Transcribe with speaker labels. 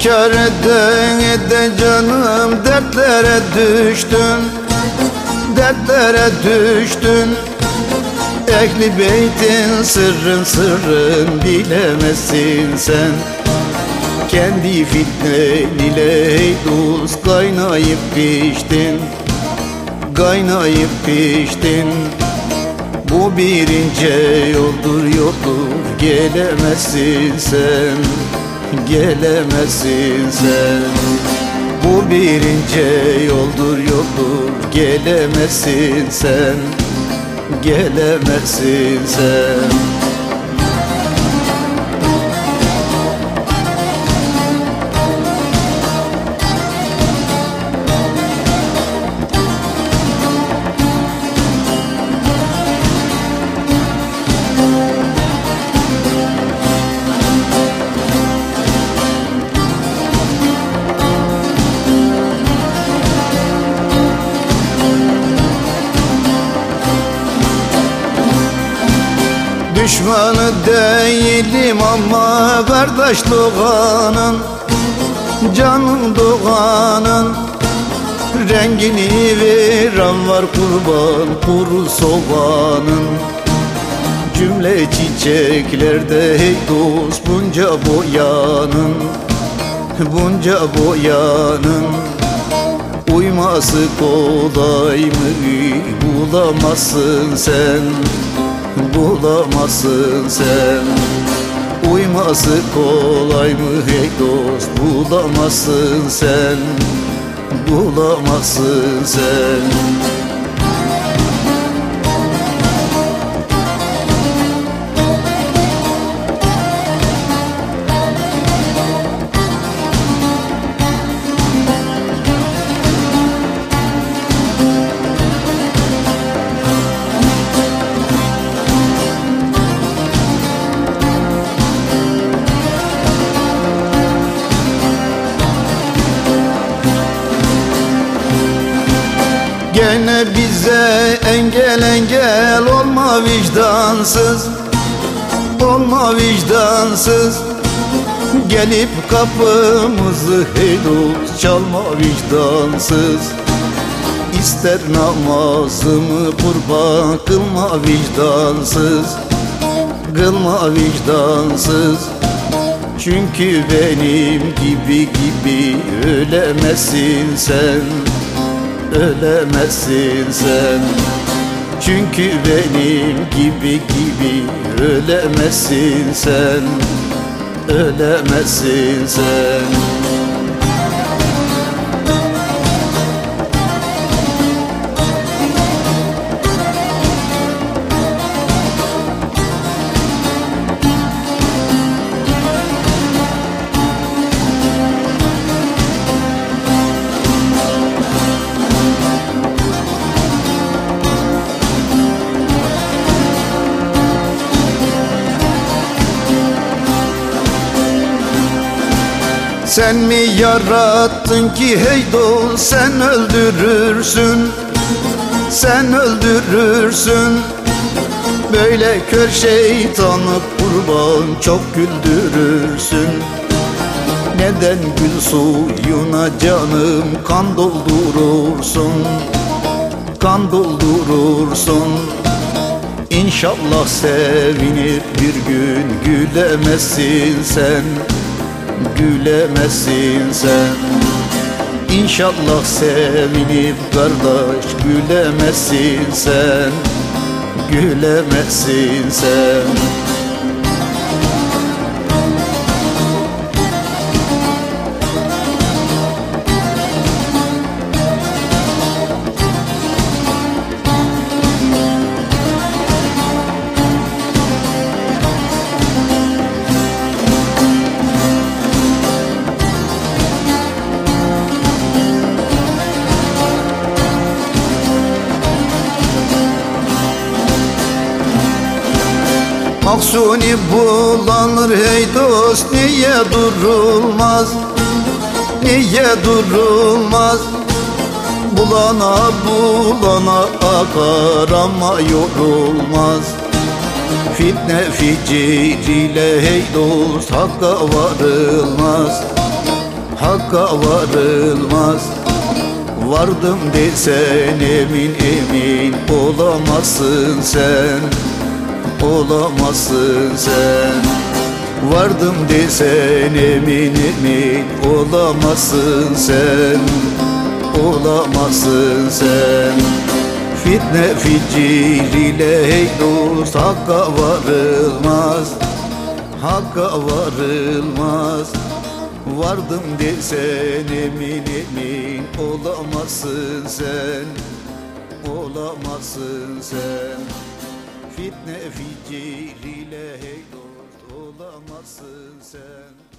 Speaker 1: İnkar eden ede canım dertlere düştün. Dertlere düştün. Ehli beytin sırrın sırrın bilemezsin sen. Kendi fitnen ile hey dost kaynayıp piştin. Kaynayıp piştin. Bu bir ince yoldur yoldur gelemezsin sen Gelemezsin sen. Bu bir ince yoldur yoldur gelemezsin sen. Gelemezsin sen Düşmanı değilim ama kardeş doğanın Canım doğanın Rengini veren var kurban kuru soğanın Cümle çiçeklerde hey dost bunca boyanın Bunca boyanın. Uyması kolay mı bulamazsın sen bulamazsın sen. Uyması kolay mı? Hey dost bulamazsın sen. Bulamazsın sen bize engel engel olma vicdansız Olma vicdansız. Gelip kapımızı hey dost çalma vicdansız. İster namazımı kurban kılma vicdansız Kılma vicdansız. Çünkü benim gibi gibi ölemezsin sen ölemezsin sen. Çünkü benim gibi gibi ölemezsin sen. Ölemezsin sen Sen mi yarattın ki hey dost sen öldürürsün. Sen öldürürsün. Böyle kör şeytanı kurban çok güldürürsün. Neden gül suyuna canım kan doldurursun? Kan doldurursun. İnşallah sevinip bir gün gülemezsin sen gülemezsin sen. İnşallah sevinip kardeş gülemezsin sen. Gülemezsin sen Maksuni bulanır hey dost niye durulmaz? Niye durulmaz? Bulana bulana akar ama yorulmaz. Fitne ficir ile hey dost hakka varılmaz. Hakka varılmaz. Vardım desen emin emin Olamazsın sen Olamazsın sen. Vardım desen emin emin Olamazsın sen. Olamazsın sen. Fitne ficil ile hey dost Hakka varılmaz. Hakka varılmaz. Vardım desen emin emin Olamazsın sen. Olamazsın sen Fitne ficil ile hey dost Olamazsın sen